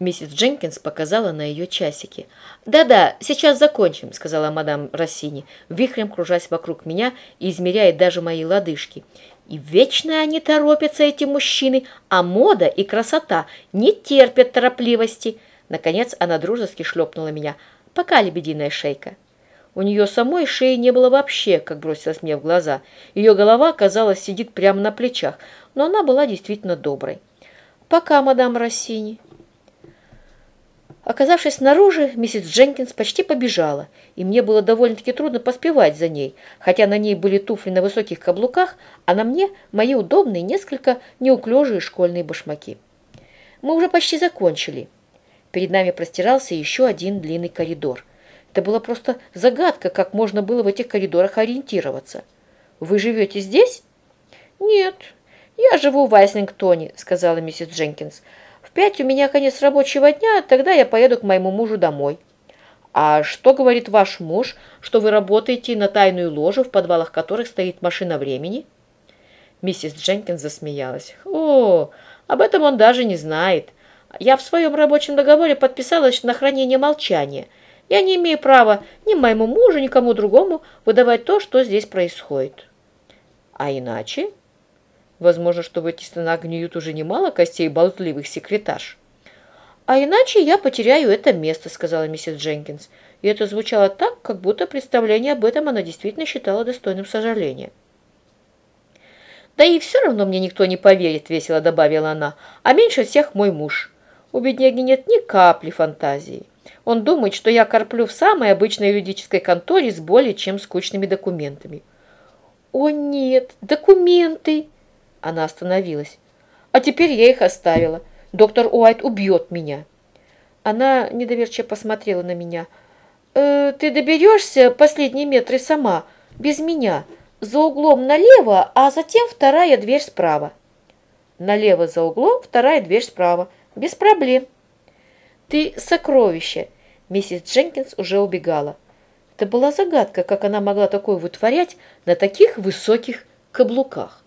Миссис Дженкинс показала на ее часики. «Да-да, сейчас закончим», — сказала мадам Рассини, вихрем кружась вокруг меня и измеряя даже мои лодыжки. «И вечно они торопятся, эти мужчины, а мода и красота не терпят торопливости». Наконец она дружески шлепнула меня. «Пока, лебединая шейка». У нее самой шеи не было вообще, как бросилось мне в глаза. Ее голова, казалось, сидит прямо на плечах, но она была действительно доброй. «Пока, мадам Рассини». Оказавшись снаружи, миссис Дженкинс почти побежала, и мне было довольно-таки трудно поспевать за ней, хотя на ней были туфли на высоких каблуках, а на мне мои удобные, несколько неуклюжие школьные башмаки. Мы уже почти закончили. Перед нами простирался еще один длинный коридор. Это была просто загадка, как можно было в этих коридорах ориентироваться. «Вы живете здесь?» «Нет, я живу в Айслингтоне», — сказала миссис Дженкинс. Пять у меня конец рабочего дня, тогда я поеду к моему мужу домой. А что говорит ваш муж, что вы работаете на тайную ложу, в подвалах которых стоит машина времени? Миссис Дженкинс засмеялась. О, об этом он даже не знает. Я в своем рабочем договоре подписалась на хранение молчания. Я не имею права ни моему мужу, ни кому другому выдавать то, что здесь происходит. А иначе? Возможно, что в эти стена гниют уже немало костей болтливых секретарш. «А иначе я потеряю это место», — сказала миссис Дженкинс. И это звучало так, как будто представление об этом она действительно считала достойным сожаления. «Да и все равно мне никто не поверит», — весело добавила она. «А меньше всех мой муж. У бедняги нет ни капли фантазии. Он думает, что я корплю в самой обычной юридической конторе с более чем скучными документами». «О нет, документы!» Она остановилась. «А теперь я их оставила. Доктор Уайт убьет меня». Она недоверчиво посмотрела на меня. «Э, «Ты доберешься последние метры сама, без меня, за углом налево, а затем вторая дверь справа». «Налево за углом, вторая дверь справа. Без проблем». «Ты сокровище!» Миссис Дженкинс уже убегала. Это была загадка, как она могла такое вытворять на таких высоких каблуках.